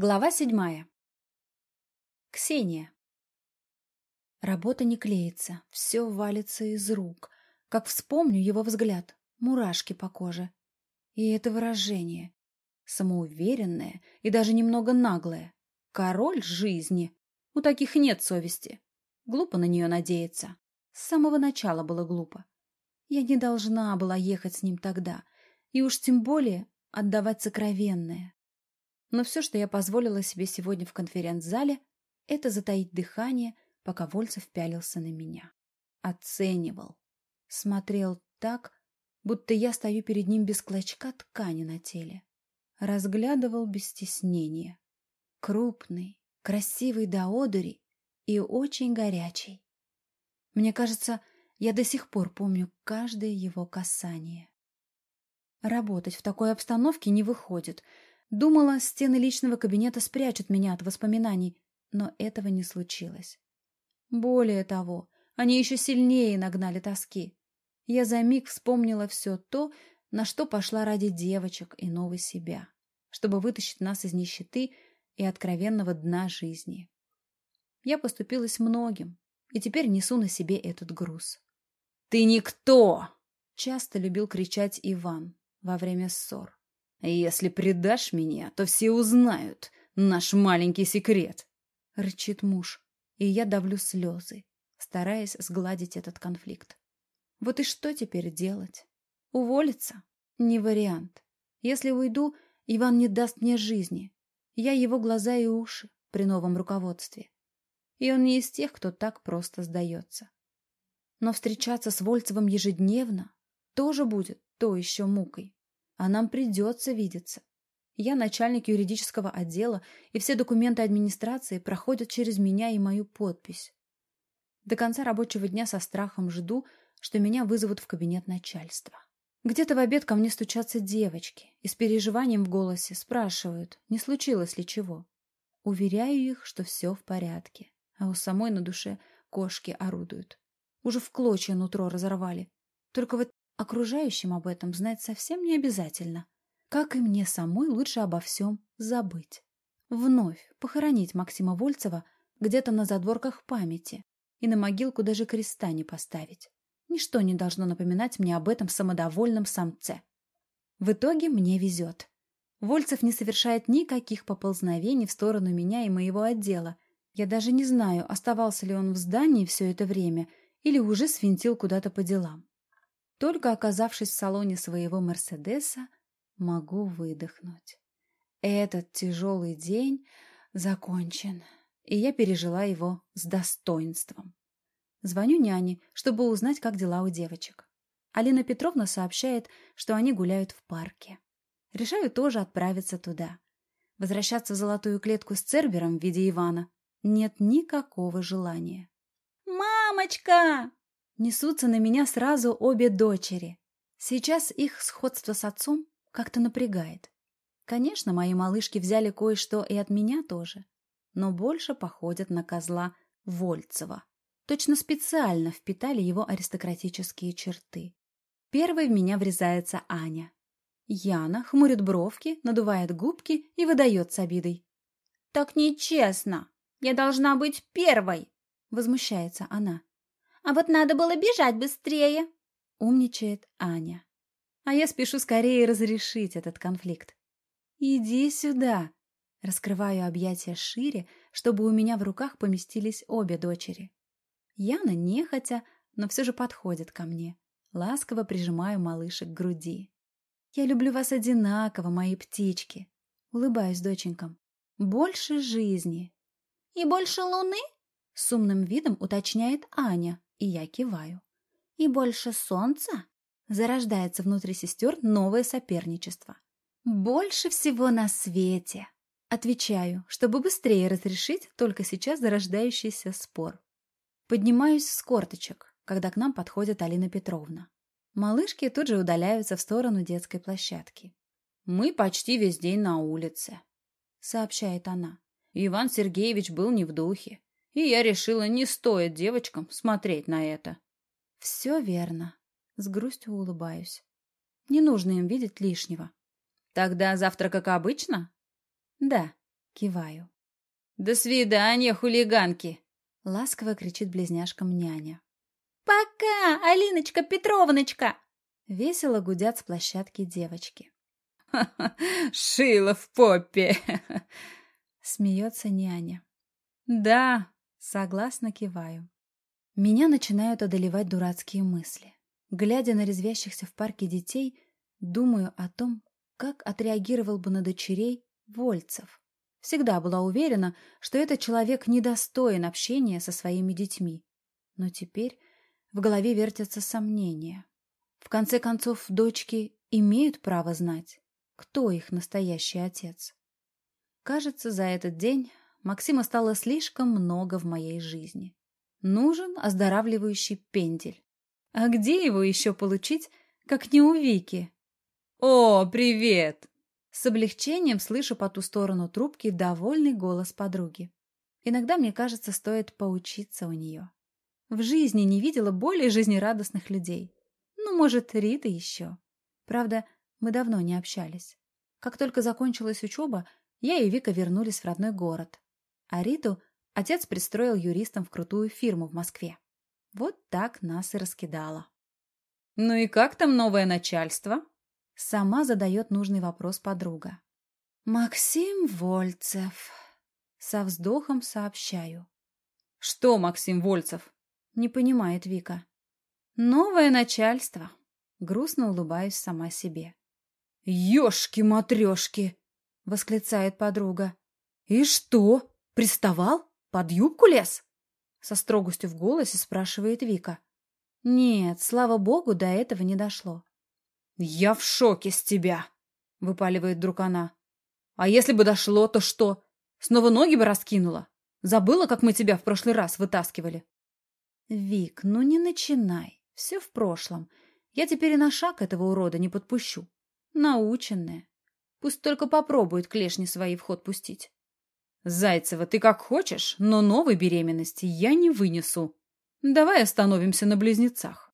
Глава седьмая. Ксения. Работа не клеится, все валится из рук. Как вспомню его взгляд, мурашки по коже. И это выражение. Самоуверенное и даже немного наглое. Король жизни. У таких нет совести. Глупо на нее надеяться. С самого начала было глупо. Я не должна была ехать с ним тогда. И уж тем более отдавать сокровенное. Но все, что я позволила себе сегодня в конференц-зале, это затаить дыхание, пока Вольцев пялился на меня. Оценивал. Смотрел так, будто я стою перед ним без клочка ткани на теле. Разглядывал без стеснения. Крупный, красивый до одури и очень горячий. Мне кажется, я до сих пор помню каждое его касание. Работать в такой обстановке не выходит — Думала, стены личного кабинета спрячут меня от воспоминаний, но этого не случилось. Более того, они еще сильнее нагнали тоски. Я за миг вспомнила все то, на что пошла ради девочек и новой себя, чтобы вытащить нас из нищеты и откровенного дна жизни. Я поступилась многим, и теперь несу на себе этот груз. «Ты никто!» — часто любил кричать Иван во время ссор. «Если предашь меня, то все узнают наш маленький секрет», — рычит муж, и я давлю слезы, стараясь сгладить этот конфликт. Вот и что теперь делать? Уволиться? Не вариант. Если уйду, Иван не даст мне жизни. Я его глаза и уши при новом руководстве. И он не из тех, кто так просто сдается. Но встречаться с Вольцевым ежедневно тоже будет то еще мукой а нам придется видеться. Я начальник юридического отдела, и все документы администрации проходят через меня и мою подпись. До конца рабочего дня со страхом жду, что меня вызовут в кабинет начальства. Где-то в обед ко мне стучатся девочки и с переживанием в голосе спрашивают, не случилось ли чего. Уверяю их, что все в порядке, а у самой на душе кошки орудуют. Уже в клочья нутро разорвали. Только вот Окружающим об этом знать совсем не обязательно. Как и мне самой лучше обо всем забыть. Вновь похоронить Максима Вольцева где-то на задворках памяти и на могилку даже креста не поставить. Ничто не должно напоминать мне об этом самодовольном самце. В итоге мне везет. Вольцев не совершает никаких поползновений в сторону меня и моего отдела. Я даже не знаю, оставался ли он в здании все это время или уже свинтил куда-то по делам. Только оказавшись в салоне своего Мерседеса, могу выдохнуть. Этот тяжелый день закончен, и я пережила его с достоинством. Звоню няне, чтобы узнать, как дела у девочек. Алина Петровна сообщает, что они гуляют в парке. Решаю тоже отправиться туда. Возвращаться в золотую клетку с Цербером в виде Ивана нет никакого желания. «Мамочка!» Несутся на меня сразу обе дочери. Сейчас их сходство с отцом как-то напрягает. Конечно, мои малышки взяли кое-что и от меня тоже, но больше походят на козла Вольцева. Точно специально впитали его аристократические черты. Первой в меня врезается Аня. Яна хмурит бровки, надувает губки и выдает с обидой. «Так нечестно! Я должна быть первой!» — возмущается она. А вот надо было бежать быстрее!» Умничает Аня. А я спешу скорее разрешить этот конфликт. «Иди сюда!» Раскрываю объятия шире, чтобы у меня в руках поместились обе дочери. Яна нехотя, но все же подходит ко мне. Ласково прижимаю малышек к груди. «Я люблю вас одинаково, мои птички!» Улыбаюсь доченькам. «Больше жизни!» «И больше луны?» С умным видом уточняет Аня, и я киваю. И больше солнца? Зарождается внутри сестер новое соперничество. Больше всего на свете. Отвечаю, чтобы быстрее разрешить только сейчас зарождающийся спор. Поднимаюсь с корточек, когда к нам подходит Алина Петровна. Малышки тут же удаляются в сторону детской площадки. «Мы почти весь день на улице», — сообщает она. Иван Сергеевич был не в духе и я решила, не стоит девочкам смотреть на это. Все верно. С грустью улыбаюсь. Не нужно им видеть лишнего. Тогда завтра как обычно? Да, Киваю. «До свидания, хулиганки!» — ласково кричит близняшкам няня. «Пока, Алиночка Петровночка!» — весело гудят с площадки девочки. «Ха-ха! Шила в попе!» — смеется няня. «Да!» — согласно киваю. Меня начинают одолевать дурацкие мысли. Глядя на резвящихся в парке детей, думаю о том, как отреагировал бы на дочерей Вольцев. Всегда была уверена, что этот человек недостоин общения со своими детьми. Но теперь в голове вертятся сомнения. В конце концов, дочки имеют право знать, кто их настоящий отец. Кажется, за этот день Максима стало слишком много в моей жизни. Нужен оздоравливающий пендель. А где его еще получить, как не у Вики? «О, привет!» С облегчением слышу по ту сторону трубки довольный голос подруги. Иногда, мне кажется, стоит поучиться у нее. В жизни не видела более жизнерадостных людей. Ну, может, Рита еще. Правда, мы давно не общались. Как только закончилась учеба, я и Вика вернулись в родной город. А Риту отец пристроил юристом в крутую фирму в Москве. Вот так нас и раскидало. «Ну и как там новое начальство?» Сама задает нужный вопрос подруга. «Максим Вольцев». Со вздохом сообщаю. «Что Максим Вольцев?» Не понимает Вика. «Новое начальство». Грустно улыбаюсь сама себе. «Ешки-матрешки!» — восклицает подруга. «И что, приставал? Под юбку лез?» Со строгостью в голосе спрашивает Вика. «Нет, слава богу, до этого не дошло. «Я в шоке с тебя!» — выпаливает вдруг она. «А если бы дошло, то что? Снова ноги бы раскинула? Забыла, как мы тебя в прошлый раз вытаскивали?» «Вик, ну не начинай. Все в прошлом. Я теперь и на шаг этого урода не подпущу. Наученная. Пусть только попробует клешни свои в ход пустить». «Зайцева, ты как хочешь, но новой беременности я не вынесу. Давай остановимся на близнецах».